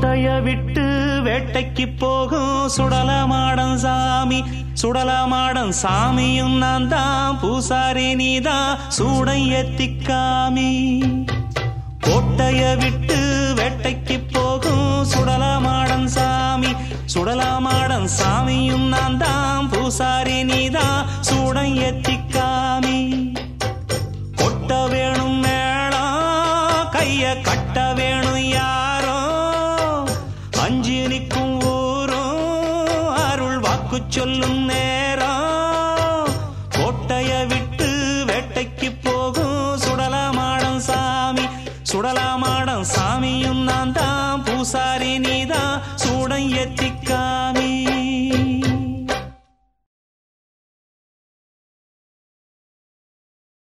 கோட்டைய விட்டு வேட்டைக்கு போகும் சுடலமாடன் சாமி சுடலமாடன் சாமியும் நான் தான் பூசாரி நீதான் சூடை எத்திக்காமி கோட்டைய விட்டு வேட்டைக்கு போகும் சுடலமாடன் சாமி சுடலமாடன் சாமியும் நான் தான் பூசாரி நீதான் சூடை எத்திக்காமி கொட்ட வேணும் மேளா கைய கட்ட வேணும் வாக்கு சொல்லும் நேரம். கோட்டைய விட்டு வேட்டைக்கு போகும் சுடலமாடம் சாமி. சுடலமாடம் சாமியும் நான் தான் பூசாரி நீதான். சூடம் ஏத்தி